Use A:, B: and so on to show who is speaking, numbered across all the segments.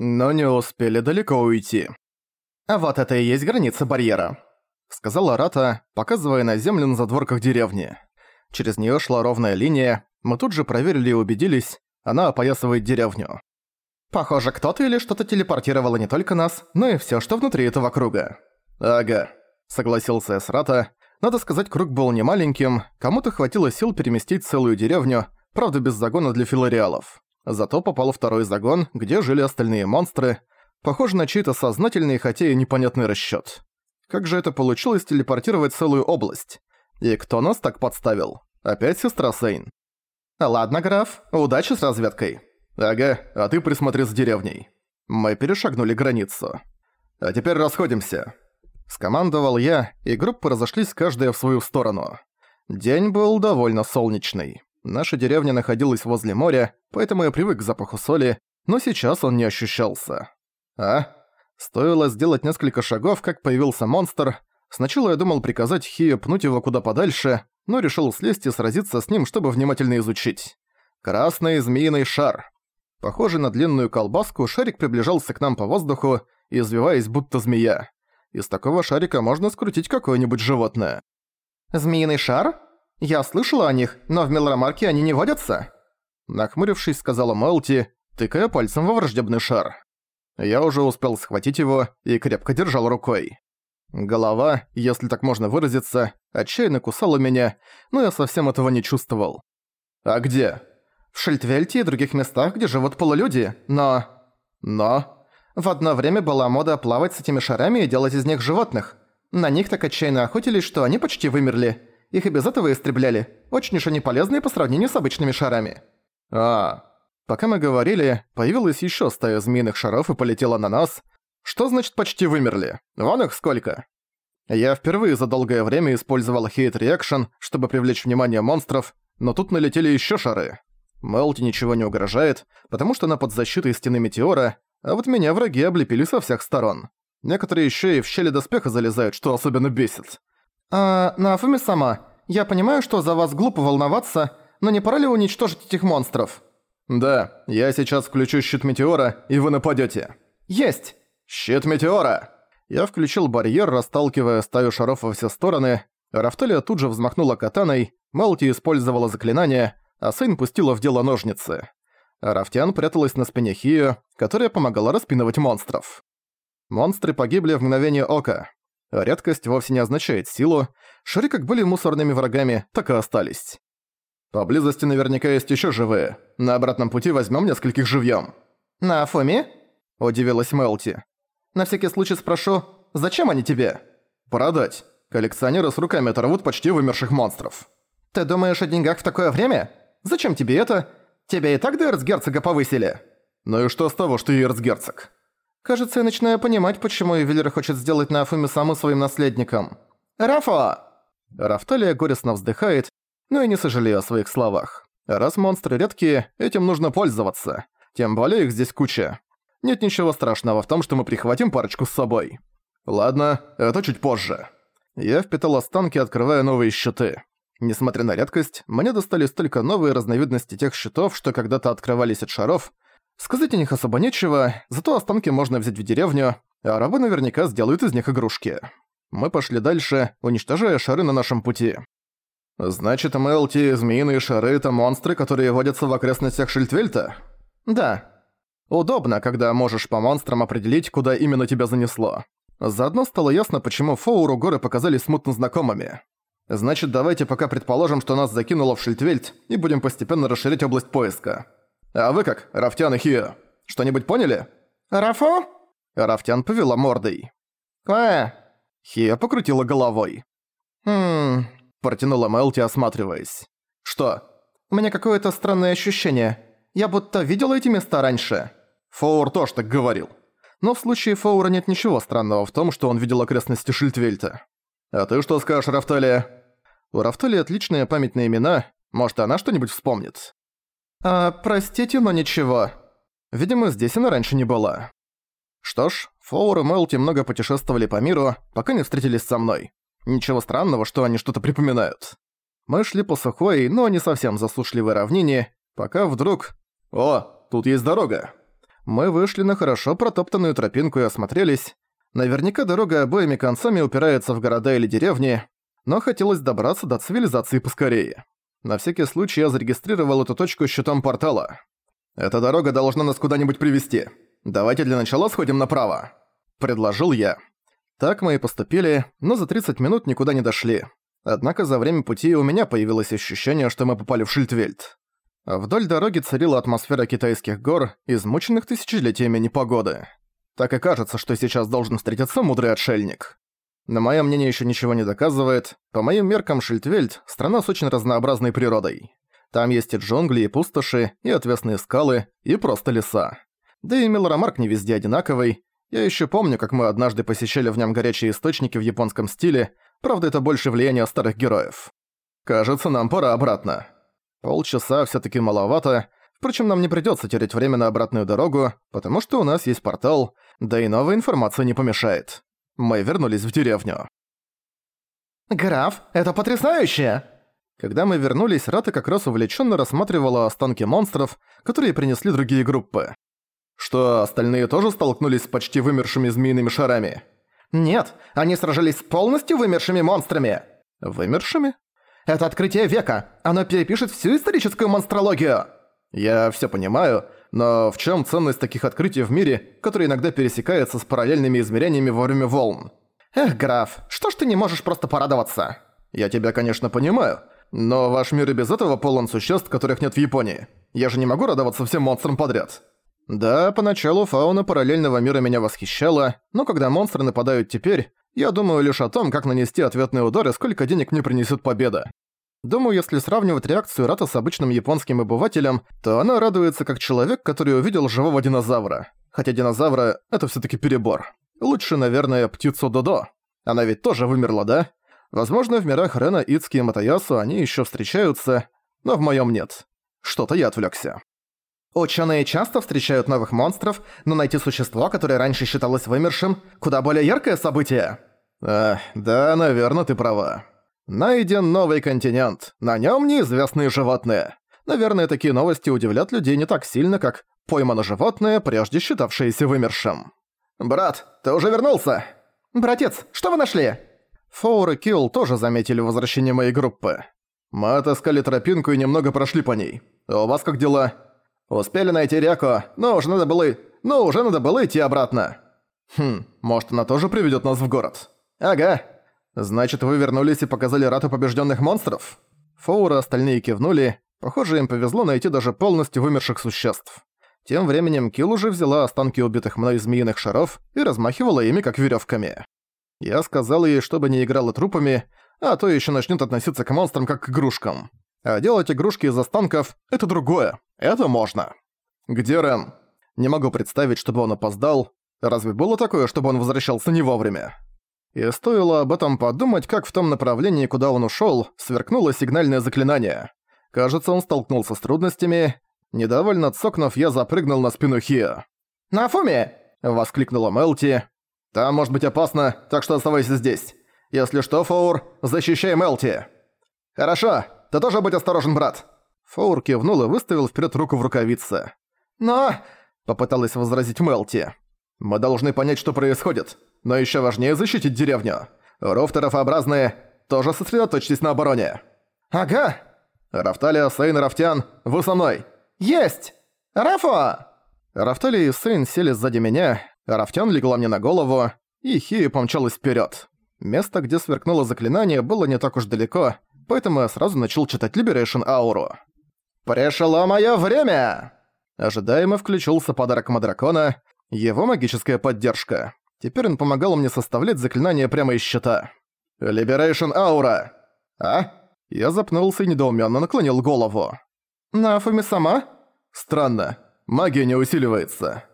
A: но не успели далеко уйти.
B: «А вот это и есть граница барьера», — сказала Рата, показывая на землю на задворках деревни. Через нее шла ровная линия, мы тут же проверили и убедились, она опоясывает деревню. Похоже, кто-то или что-то телепортировало не только нас, но и все, что внутри этого круга.
A: «Ага», — согласился Эсрата. Надо сказать, круг был не маленьким, кому-то хватило сил переместить целую деревню, правда без загона для филариалов. Зато попал второй загон, где жили остальные монстры, похоже на чей-то сознательный, хотя и непонятный расчёт. Как же это получилось телепортировать целую область? И кто нас так подставил? Опять сестра Сейн.
B: Ладно, граф, удачи с разведкой.
A: Ага, а ты присмотри с деревней. Мы перешагнули границу. А теперь расходимся. Скомандовал я, и группы разошлись каждая в свою сторону. День был довольно солнечный. Наша деревня находилась возле моря, поэтому я привык к запаху соли, но сейчас он не ощущался. А? Стоило сделать несколько шагов, как появился монстр. Сначала я думал приказать Хие пнуть его куда подальше, но решил слезть и сразиться с ним, чтобы внимательно изучить. Красный змеиный шар. Похожий на длинную колбаску, шарик приближался к нам по воздуху, извиваясь будто змея. Из такого шарика можно скрутить какое-нибудь животное.
B: «Змеиный шар? Я слышала о них, но в Мелромарке они не водятся?»
A: Нахмурившись, сказала Мелти, тыкая пальцем во враждебный шар. Я уже успел схватить его и крепко держал рукой. Голова, если так можно выразиться, отчаянно кусала меня, но я совсем этого не чувствовал. «А где?»
B: «В Шельтвельте и других местах, где живут полулюди, но...»
A: «Но...»
B: В одно время была мода плавать с этими шарами и делать из них животных. На них так отчаянно охотились, что они почти вымерли. Их и без этого истребляли. Очень уж они полезные по сравнению с обычными шарами.
A: А, пока мы говорили, появилась еще стая змеиных шаров и полетела на нас. Что значит почти вымерли? Вон их сколько. Я впервые за долгое время использовал Hate Reaction, чтобы привлечь внимание монстров, но тут налетели еще шары. Мелти ничего не угрожает, потому что она под защитой стены Метеора, а вот меня враги облепили со всех сторон. Некоторые еще и в щели доспеха залезают, что особенно бесит.
B: «А, Нафуми сама, я понимаю, что за вас глупо волноваться, но не пора ли уничтожить этих монстров?»
A: «Да, я сейчас включу щит Метеора, и вы нападете.
B: «Есть!»
A: «Щит Метеора!» Я включил барьер, расталкивая стаю шаров во все стороны. Рафталия тут же взмахнула катаной, Малти использовала заклинание, а Сейн пустила в дело ножницы. Рафтян пряталась на спине Хию, которая помогала распинывать монстров. Монстры погибли в мгновение ока. Редкость вовсе не означает силу, шары как были мусорными врагами, так и остались. Поблизости наверняка есть еще живые. На обратном пути возьмем нескольких живьем.
B: «На Афоме?» – удивилась Мелти. «На всякий случай спрошу, зачем они тебе?»
A: «Продать. Коллекционеры с руками оторвут почти вымерших монстров».
B: «Ты думаешь о деньгах в такое время? Зачем тебе это? Тебя и так до эрцгерцога повысили?»
A: «Ну и что с того, что я эрцгерцог?»
B: «Кажется, я начинаю понимать, почему Ювелир хочет сделать Нафуми самым своим наследником. Рафа!»
A: Рафталия горестно вздыхает, но и не сожалею о своих словах. Раз монстры редкие, этим нужно пользоваться. Тем более их здесь куча. Нет ничего страшного в том, что мы прихватим парочку с собой. Ладно, это чуть позже. Я впитал останки, открывая новые щиты. Несмотря на редкость, мне достались только новые разновидности тех щитов, что когда-то открывались от шаров. Сказать о них особо нечего, зато останки можно взять в деревню, а рабы наверняка сделают из них игрушки. Мы пошли дальше, уничтожая шары на нашем пути. Значит, Мелти, змеиные шары — это монстры, которые водятся в окрестностях Шильдвельта?
B: Да.
A: Удобно, когда можешь по монстрам определить, куда именно тебя занесло. Заодно стало ясно, почему Фоуру горы показались смутно знакомыми. Значит, давайте пока предположим, что нас закинуло в Шильдвельт, и будем постепенно расширять область поиска. А вы как, Рафтян и Хио? Что-нибудь поняли?
B: Рафо?
A: Рафтян повела мордой.
B: Кое?
A: Хио покрутила головой.
B: Хм...
A: Протянула Мелти, осматриваясь. Что?
B: У меня какое-то странное ощущение. Я будто видела эти места раньше.
A: Фоур тоже так говорил. Но в случае Фоура нет ничего странного в том, что он видел окрестности Шильдвельта. А ты что скажешь, Рафталия? У Рафтали отличная память на имена, может, она что-нибудь вспомнит.
B: А, простите, но ничего.
A: Видимо, здесь она раньше не была. Что ж, Фоур и Мелти много путешествовали по миру, пока не встретились со мной. Ничего странного, что они что-то припоминают. Мы шли по сухой, но не совсем засушливой равнине, пока вдруг... О, тут есть дорога. Мы вышли на хорошо протоптанную тропинку и осмотрелись. Наверняка дорога обоими концами упирается в города или деревни, но хотелось добраться до цивилизации поскорее. На всякий случай я зарегистрировал эту точку щитом портала. «Эта дорога должна нас куда-нибудь привести. Давайте для начала сходим направо», — предложил я. Так мы и поступили, но за 30 минут никуда не дошли. Однако за время пути у меня появилось ощущение, что мы попали в Шильдвельд. Вдоль дороги царила атмосфера китайских гор, измученных тысячелетиями непогоды. Так и кажется, что сейчас должен встретиться мудрый отшельник. Но мое мнение еще ничего не доказывает. По моим меркам, Шильдвельд – страна с очень разнообразной природой. Там есть и джунгли, и пустоши, и отвесные скалы, и просто леса. Да и Милорамарк не везде одинаковый. Я еще помню, как мы однажды посещали в нем горячие источники в японском стиле, правда это больше влияние старых героев. Кажется, нам пора обратно. Полчаса все таки маловато, Впрочем, нам не придётся терять время на обратную дорогу, потому что у нас есть портал, да и новая информация не помешает. Мы вернулись в деревню.
B: «Граф, это потрясающе!»
A: Когда мы вернулись, Рата как раз увлечённо рассматривала останки монстров, которые принесли другие группы. Что, остальные тоже столкнулись с почти вымершими змеиными шарами?
B: Нет, они сражались с полностью вымершими монстрами.
A: Вымершими?
B: Это открытие века. Оно перепишет всю историческую монстрологию.
A: Я все понимаю, но в чем ценность таких открытий в мире, который иногда пересекается с параллельными измерениями во время волн?
B: Эх, граф, что ж ты не можешь просто порадоваться?
A: Я тебя, конечно, понимаю, но ваш мир и без этого полон существ, которых нет в Японии. Я же не могу радоваться всем монстрам подряд. Да, поначалу фауна параллельного мира меня восхищала, но когда монстры нападают теперь, я думаю лишь о том, как нанести ответный удар и сколько денег мне принесет победа. Думаю, если сравнивать реакцию Рата с обычным японским обывателем, то она радуется как человек, который увидел живого динозавра. Хотя динозавра — это всё таки перебор. Лучше, наверное, птицу Додо. Она ведь тоже вымерла, да? Возможно, в мирах Рена, Ицки и Матаясу они ещё встречаются, но в моём нет. Что-то я отвлёкся.
B: Ученые часто встречают новых монстров, но найти существо, которое раньше считалось вымершим, куда более яркое событие.
A: А, да, наверное, ты права. Найден новый континент, на нем неизвестные животные. Наверное, такие новости удивлят людей не так сильно, как поймано животное, прежде считавшееся вымершим.
B: «Брат, ты уже вернулся?» «Братец, что вы нашли?»
A: Фоур и Килл тоже заметили возвращение моей группы. Мы отыскали тропинку и немного прошли по ней. А у вас как дела? Успели найти реку, но уже надо было... Но уже надо было идти обратно. Хм, может она тоже приведет нас в город? Ага, «Значит, вы вернулись и показали рату побежденных монстров?» Фоура остальные кивнули. Похоже, им повезло найти даже полностью вымерших существ. Тем временем Килл уже взяла останки убитых мной змеиных шаров и размахивала ими как веревками. Я сказал ей, чтобы не играла трупами, а то еще начнет относиться к монстрам как к игрушкам. А делать игрушки из останков — это другое. Это можно. Где Рэм? Не могу представить, чтобы он опоздал. Разве было такое, чтобы он возвращался не вовремя? И стоило об этом подумать, как в том направлении, куда он ушёл, сверкнуло сигнальное заклинание. Кажется, он столкнулся с трудностями. Недовольно цокнув, я запрыгнул на спину Хиа.
B: «Нафуми!»
A: — воскликнула Мелти. «Там может быть опасно, так что оставайся здесь. Если что, Фаур, защищай Мелти!» «Хорошо, ты тоже будь осторожен, брат!» Фаур кивнул и выставил вперед руку в рукавице.
B: «Но...»
A: — попыталась возразить Мелти. «Мы должны понять, что происходит. Но еще важнее защитить деревню. Рофтерофообразные тоже сосредоточьтесь на обороне.
B: Ага.
A: Рафталия, Сейн и Рафтян, вы со мной.
B: Есть! Рафа!
A: Рафталия и Сейн сели сзади меня, Рафтян легла мне на голову, и Хия помчалась вперед. Место, где сверкнуло заклинание, было не так уж далеко, поэтому я сразу начал читать Liberation Ауру.
B: «Пришло моё время!»
A: Ожидаемо включился подарок Мадракона, его магическая поддержка. Теперь он помогал мне составлять заклинания прямо из щита. «Liberation Аура!» «А?» Я запнулся и недоуменно наклонил голову.
B: «Нафуми сама?»
A: «Странно. Магия не усиливается».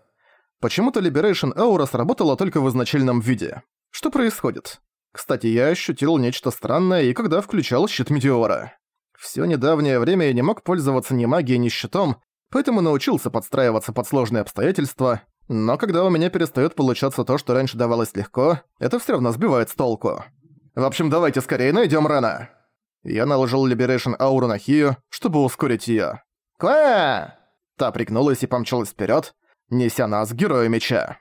A: Почему-то Liberation Аура сработала только в изначальном виде. Что происходит? Кстати, я ощутил нечто странное и когда включал щит Метеора. Всё недавнее время я не мог пользоваться ни магией, ни щитом, поэтому научился подстраиваться под сложные обстоятельства, но когда у меня перестаёт получаться то, что раньше давалось легко, это всё равно сбивает с толку. В общем, давайте скорее найдём Рена. Я наложил Liberation ауру на Хию, чтобы ускорить её.
B: «Ква!»
A: Та пригнулась и помчалась вперёд. неся нас, героя меча.